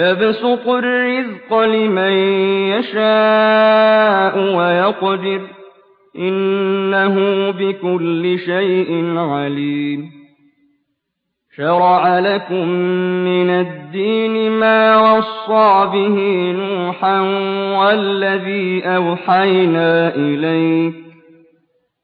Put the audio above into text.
يبسط الرزق لمن يشاء ويقدر إنه بكل شيء عليم. شرع لكم من الدين ما وصى به نوحا والذي أوحينا إليك